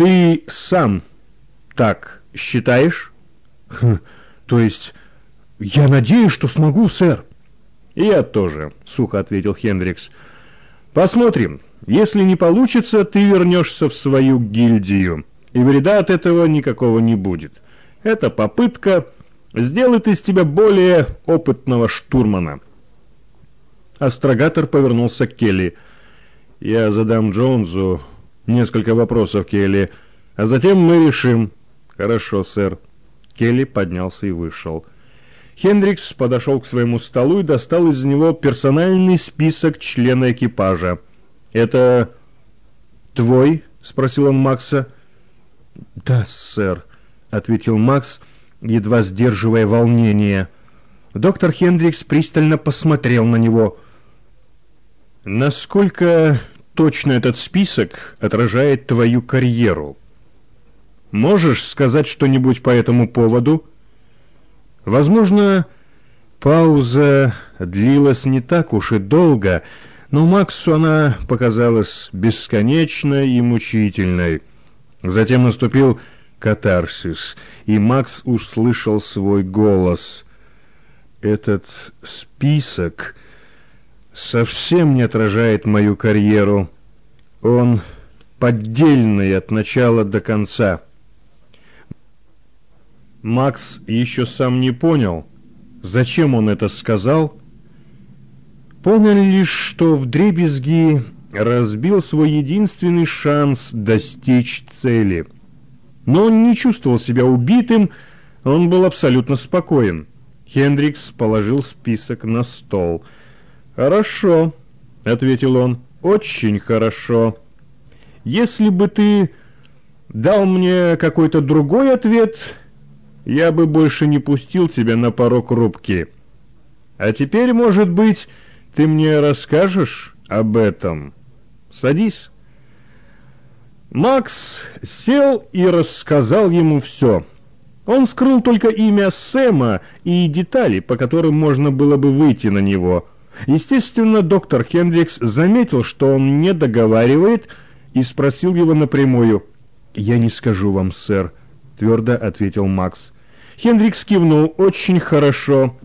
Ты сам так считаешь? Хм, то есть, я надеюсь, что смогу, сэр. Я тоже, сухо ответил Хендрикс. Посмотрим. Если не получится, ты вернешься в свою гильдию, и вреда от этого никакого не будет. Это попытка сделает из тебя более опытного штурмана. Астрогатор повернулся к Келли. «Я задам Джонсу несколько вопросов, Келли, а затем мы решим». «Хорошо, сэр». Келли поднялся и вышел. Хендрикс подошел к своему столу и достал из него персональный список члена экипажа. «Это твой?» — спросил он Макса. «Да, сэр», — ответил Макс, едва сдерживая волнение. Доктор Хендрикс пристально посмотрел на него. «Насколько точно этот список отражает твою карьеру? Можешь сказать что-нибудь по этому поводу?» Возможно, пауза длилась не так уж и долго, но Максу она показалась бесконечной и мучительной. Затем наступил катарсис, и Макс услышал свой голос. «Этот список совсем не отражает мою карьеру. Он поддельный от начала до конца». Макс еще сам не понял, зачем он это сказал, понял лишь, что в дребезги разбил свой единственный шанс достичь цели. Но он не чувствовал себя убитым, он был абсолютно спокоен. Хендрикс положил список на стол. «Хорошо», — ответил он, — «очень хорошо. Если бы ты дал мне какой-то другой ответ, я бы больше не пустил тебя на порог рубки. А теперь, может быть, ты мне расскажешь об этом? Садись». Макс сел и рассказал ему все. Он скрыл только имя Сэма и детали, по которым можно было бы выйти на него. Естественно, доктор Хендрикс заметил, что он не договаривает, и спросил его напрямую. «Я не скажу вам, сэр», — твердо ответил Макс. Хендрикс кивнул. «Очень хорошо.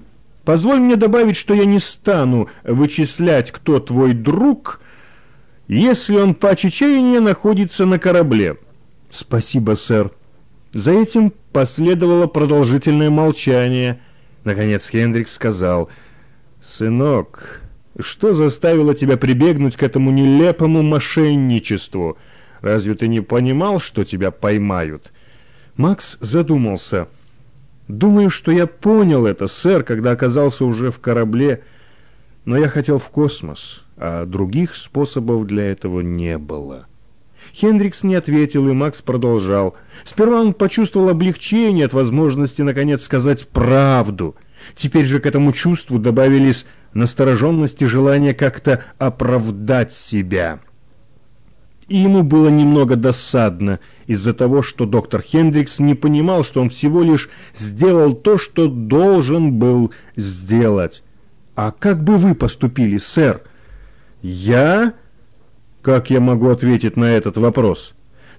Позволь мне добавить, что я не стану вычислять, кто твой друг, если он по чечению находится на корабле». «Спасибо, сэр». За этим последовало продолжительное молчание. Наконец Хендрикс сказал, «Сынок, что заставило тебя прибегнуть к этому нелепому мошенничеству? Разве ты не понимал, что тебя поймают?» Макс задумался. «Думаю, что я понял это, сэр, когда оказался уже в корабле, но я хотел в космос, а других способов для этого не было». Хендрикс не ответил, и Макс продолжал. Сперва он почувствовал облегчение от возможности, наконец, сказать правду. Теперь же к этому чувству добавились настороженность и желание как-то оправдать себя. И ему было немного досадно из-за того, что доктор Хендрикс не понимал, что он всего лишь сделал то, что должен был сделать. «А как бы вы поступили, сэр?» «Я?» Как я могу ответить на этот вопрос?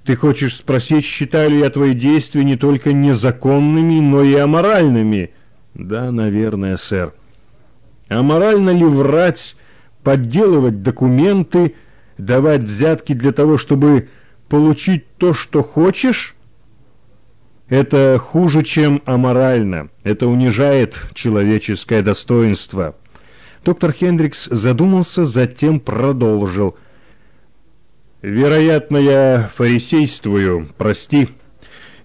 Ты хочешь спросить, считаю ли я твои действия не только незаконными, но и аморальными? Да, наверное, сэр. Аморально ли врать, подделывать документы, давать взятки для того, чтобы получить то, что хочешь? Это хуже, чем аморально. Это унижает человеческое достоинство. Доктор Хендрикс задумался, затем продолжил – Вероятно, я фарисействую, прости.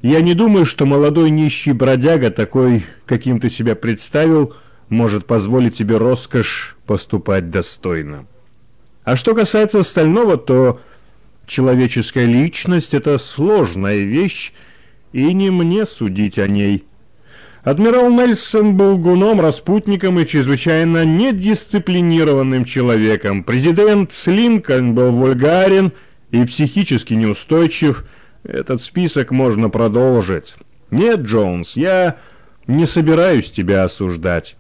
Я не думаю, что молодой нищий бродяга, такой, каким ты себя представил, может позволить себе роскошь поступать достойно. А что касается остального, то человеческая личность — это сложная вещь, и не мне судить о ней. Адмирал Нельсон был гуном, распутником и чрезвычайно недисциплинированным человеком. Президент Линкольн был вульгарен — и психически неустойчив, этот список можно продолжить. Нет, Джонс, я не собираюсь тебя осуждать.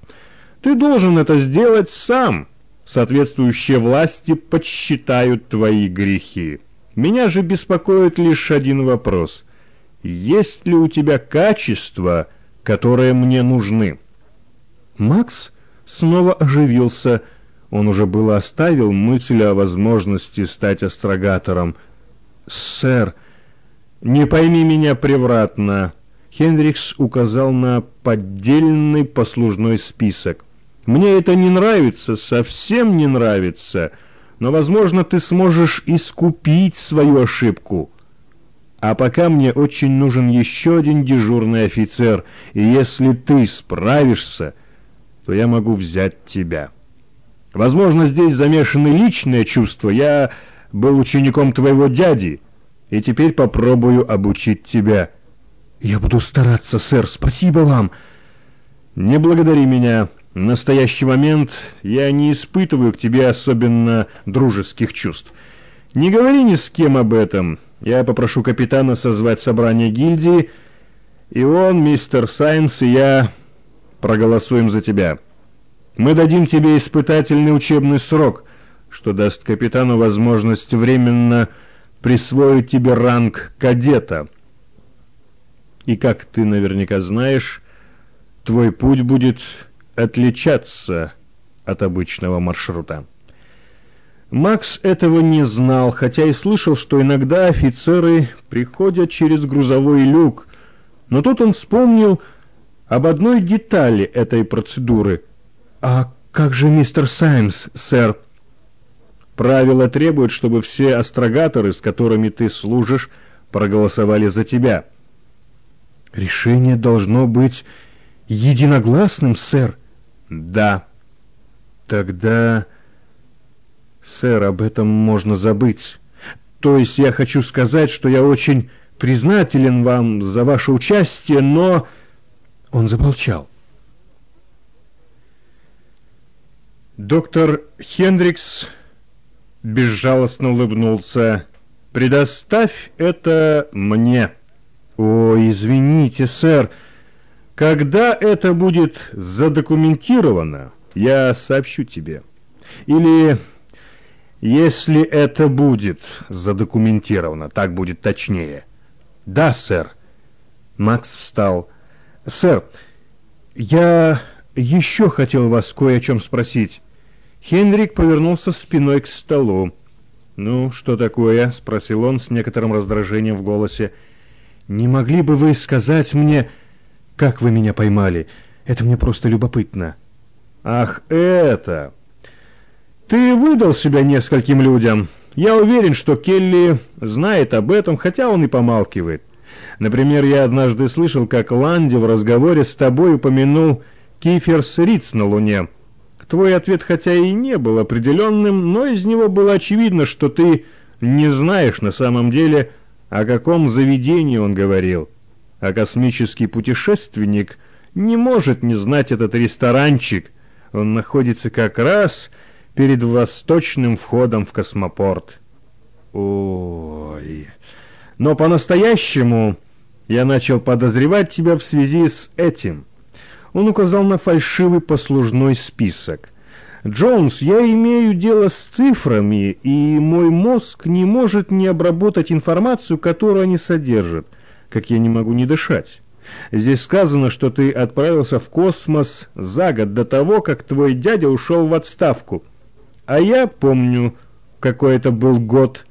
Ты должен это сделать сам. Соответствующие власти подсчитают твои грехи. Меня же беспокоит лишь один вопрос. Есть ли у тебя качества, которые мне нужны?» Макс снова оживился. Он уже было оставил мысль о возможности стать астрогатором. «Сэр, не пойми меня превратно», Хендрикс указал на поддельный послужной список. «Мне это не нравится, совсем не нравится, но, возможно, ты сможешь искупить свою ошибку. А пока мне очень нужен еще один дежурный офицер, и если ты справишься, то я могу взять тебя. Возможно, здесь замешаны личные чувства. Я был учеником твоего дяди, и теперь попробую обучить тебя». «Я буду стараться, сэр. Спасибо вам». «Не благодари меня. В настоящий момент я не испытываю к тебе особенно дружеских чувств. Не говори ни с кем об этом. Я попрошу капитана созвать собрание гильдии, и он, мистер Сайнс и я проголосуем за тебя. Мы дадим тебе испытательный учебный срок, что даст капитану возможность временно присвоить тебе ранг кадета». И, как ты наверняка знаешь, твой путь будет отличаться от обычного маршрута. Макс этого не знал, хотя и слышал, что иногда офицеры приходят через грузовой люк, но тут он вспомнил об одной детали этой процедуры. «А как же мистер Саймс, сэр?» «Правила требуют, чтобы все астрогаторы, с которыми ты служишь, проголосовали за тебя». Решение должно быть единогласным, сэр. Да. Тогда, сэр, об этом можно забыть. То есть я хочу сказать, что я очень признателен вам за ваше участие, но... Он замолчал. Доктор Хендрикс безжалостно улыбнулся. «Предоставь это мне». «О, извините, сэр, когда это будет задокументировано, я сообщу тебе. Или, если это будет задокументировано, так будет точнее». «Да, сэр». Макс встал. «Сэр, я еще хотел вас кое о чем спросить». Хенрик повернулся спиной к столу. «Ну, что такое?» — спросил он с некоторым раздражением в голосе. «Не могли бы вы сказать мне, как вы меня поймали? Это мне просто любопытно». «Ах, это! Ты выдал себя нескольким людям. Я уверен, что Келли знает об этом, хотя он и помалкивает. Например, я однажды слышал, как Ланди в разговоре с тобой упомянул Киферс Риц на Луне. Твой ответ хотя и не был определенным, но из него было очевидно, что ты не знаешь на самом деле, о каком заведении он говорил? А космический путешественник не может не знать этот ресторанчик. Он находится как раз перед восточным входом в космопорт. Ой... Но по-настоящему я начал подозревать тебя в связи с этим. Он указал на фальшивый послужной список. Джонс, я имею дело с цифрами, и мой мозг не может не обработать информацию, которую они содержат, как я не могу не дышать. Здесь сказано, что ты отправился в космос за год до того, как твой дядя ушел в отставку. А я помню, какой это был год.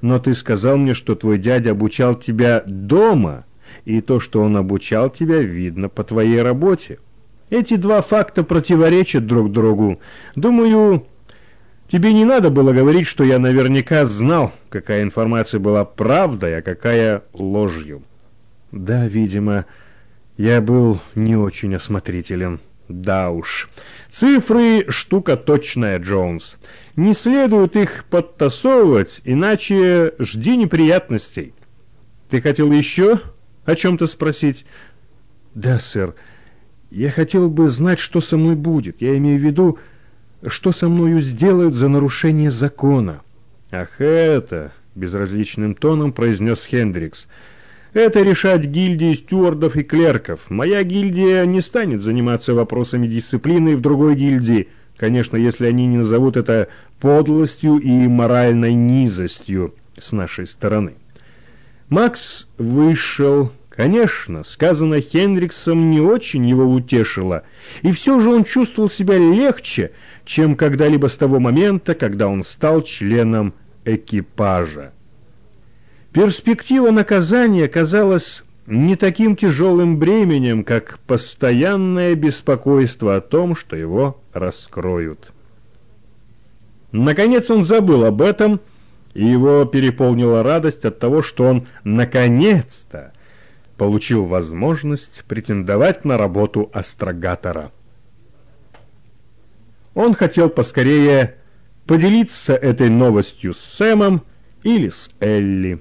Но ты сказал мне, что твой дядя обучал тебя дома, и то, что он обучал тебя, видно по твоей работе. Эти два факта противоречат друг другу. Думаю, тебе не надо было говорить, что я наверняка знал, какая информация была правдой, а какая ложью. Да, видимо, я был не очень осмотрителен. Да уж. Цифры — штука точная, Джонс. Не следует их подтасовывать, иначе жди неприятностей. Ты хотел еще о чем-то спросить? Да, сэр. Я хотел бы знать, что со мной будет. Я имею в виду, что со мною сделают за нарушение закона. Ах, это, безразличным тоном произнес Хендрикс. Это решать гильдии стюардов и клерков. Моя гильдия не станет заниматься вопросами дисциплины в другой гильдии. Конечно, если они не назовут это подлостью и моральной низостью. с нашей стороны. Макс вышел. Конечно, сказанное Хендриксом не очень его утешило, и все же он чувствовал себя легче, чем когда-либо с того момента, когда он стал членом экипажа. Перспектива наказания казалась не таким тяжелым бременем, как постоянное беспокойство о том, что его раскроют. Наконец он забыл об этом, и его переполнила радость от того, что он наконец-то получил возможность претендовать на работу астрогатора. Он хотел поскорее поделиться этой новостью с Сэмом или с Элли.